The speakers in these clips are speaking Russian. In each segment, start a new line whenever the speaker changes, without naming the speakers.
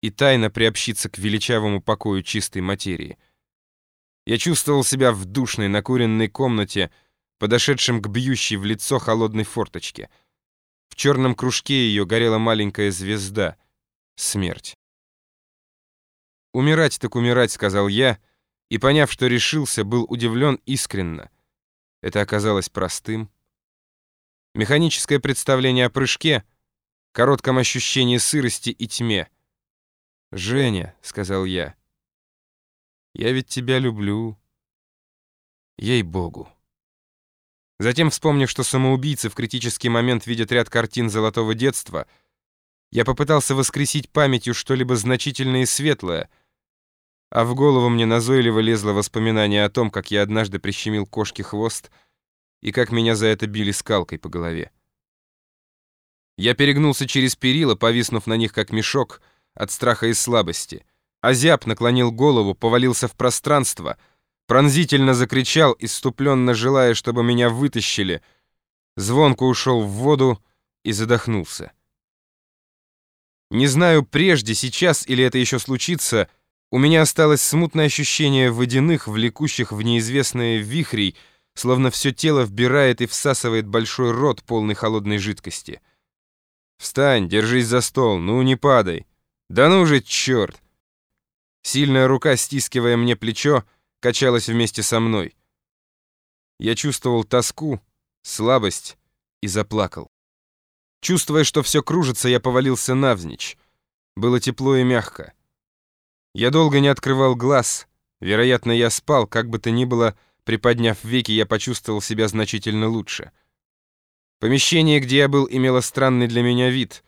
и тайно приобщиться к величавому покою чистой материи. Я чувствовал себя в душной, накуренной комнате, подошедшем к бьющей в лицо холодной форточке. В черном кружке ее горела маленькая звезда — смерть. «Умирать так умирать», — сказал я, и, поняв, что решился, был удивлен искренно. Это оказалось простым. Механическое представление о прыжке, коротком ощущении сырости и тьме — «Женя», — сказал я, — «я ведь тебя люблю. Ей-богу». Затем, вспомнив, что самоубийцы в критический момент видят ряд картин золотого детства, я попытался воскресить памятью что-либо значительное и светлое, а в голову мне назойливо лезло воспоминание о том, как я однажды прищемил кошке хвост и как меня за это били скалкой по голове. Я перегнулся через перила, повиснув на них как мешок — от страха и слабости. Азяб наклонил голову, повалился в пространство, пронзительно закричал, иступленно желая, чтобы меня вытащили, звонко ушел в воду и задохнулся. Не знаю, прежде, сейчас или это еще случится, у меня осталось смутное ощущение водяных, влекущих в неизвестные вихрей, словно все тело вбирает и всасывает большой рот, полный холодной жидкости. «Встань, держись за стол, ну не падай!» «Да ну же, черт!» Сильная рука, стискивая мне плечо, качалась вместе со мной. Я чувствовал тоску, слабость и заплакал. Чувствуя, что все кружится, я повалился навзничь. Было тепло и мягко. Я долго не открывал глаз. Вероятно, я спал, как бы то ни было, приподняв веки, я почувствовал себя значительно лучше. Помещение, где я был, имело странный для меня вид —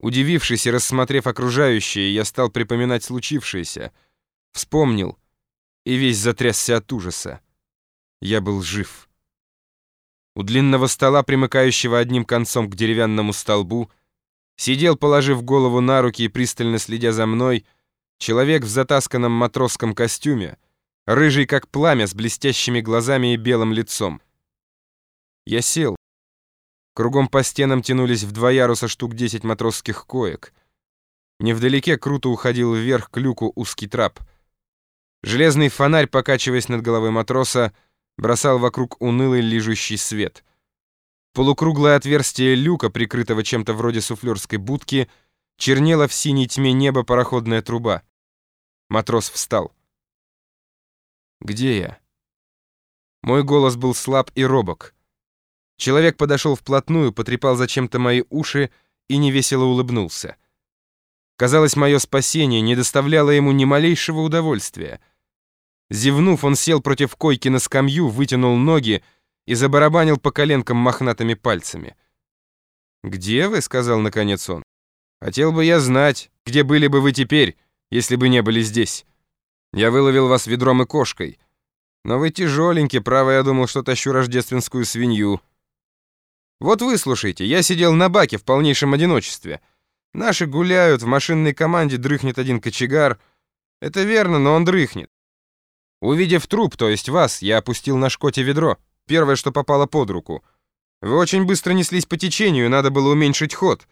Удивившись и рассмотрев окружающее, я стал припоминать случившееся. Вспомнил и весь затрясся от ужаса. Я был жив. У длинного стола, примыкающего одним концом к деревянному столбу, сидел, положив голову на руки и пристально следя за мной, человек в затасканном матросском костюме, рыжий как пламя, с блестящими глазами и белым лицом. Я сел, Кругом по стенам тянулись в два яруса штук 10 матросских коек. Невдалеке круто уходил вверх к люку узкий трап. Железный фонарь, покачиваясь над головой матроса, бросал вокруг унылый лижущий свет. Полукруглое отверстие люка, прикрытого чем-то вроде суфлерской будки, чернела в синей тьме неба пароходная труба. Матрос встал. «Где я?» Мой голос был слаб и робок. Человек подошел вплотную, потрепал зачем-то мои уши и невесело улыбнулся. Казалось, мое спасение не доставляло ему ни малейшего удовольствия. Зевнув, он сел против койки на скамью, вытянул ноги и забарабанил по коленкам мохнатыми пальцами. «Где вы?» — сказал наконец он. «Хотел бы я знать, где были бы вы теперь, если бы не были здесь. Я выловил вас ведром и кошкой. Но вы тяжеленький, право, я думал, что тащу рождественскую свинью». Вот выслушайте, я сидел на баке в полнейшем одиночестве. Наши гуляют, в машинной команде дрыхнет один кочегар. Это верно, но он дрыхнет. Увидев труп, то есть вас, я опустил на шкоте ведро. Первое, что попало под руку. Вы очень быстро неслись по течению, надо было уменьшить ход.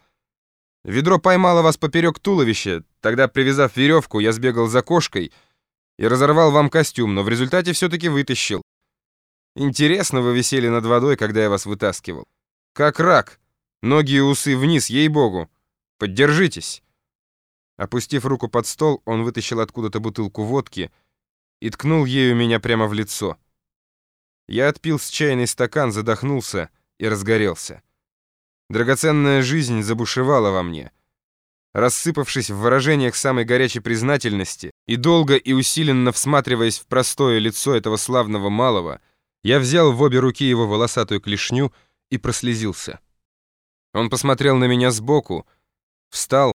Ведро поймало вас поперек туловища. Тогда, привязав веревку, я сбегал за кошкой и разорвал вам костюм, но в результате все-таки вытащил. Интересно вы висели над водой, когда я вас вытаскивал. Как рак. Ноги и усы вниз, ей-богу. Поддержитесь. Опустив руку под стол, он вытащил откуда-то бутылку водки и ткнул ею меня прямо в лицо. Я отпил с чайный стакан, задохнулся и разгорелся. Драгоценная жизнь забушевала во мне. Рассыпавшись в выражениях самой горячей признательности и долго и усиленно всматриваясь в простое лицо этого славного малого, я взял в обе руки его волосатую клешню и прослезился. Он посмотрел на меня сбоку, встал,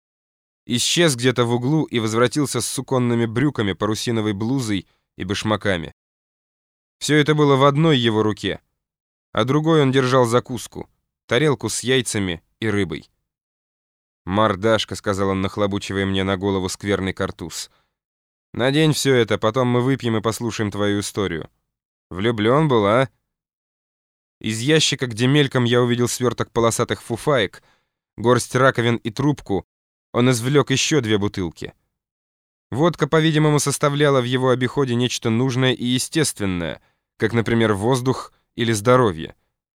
исчез где-то в углу и возвратился с суконными брюками, парусиновой блузой и башмаками. Все это было в одной его руке, а другой он держал закуску, тарелку с яйцами и рыбой. «Мордашка», — сказал он, нахлобучивая мне на голову скверный картуз. «Надень все это, потом мы выпьем и послушаем твою историю. Влюблен был, а?» Из ящика, где мельком я увидел сверток полосатых фуфаек, горсть раковин и трубку, Он извлек еще две бутылки. Водка, по-видимому, составляла в его обиходе нечто нужное и естественное, как, например, воздух или здоровье.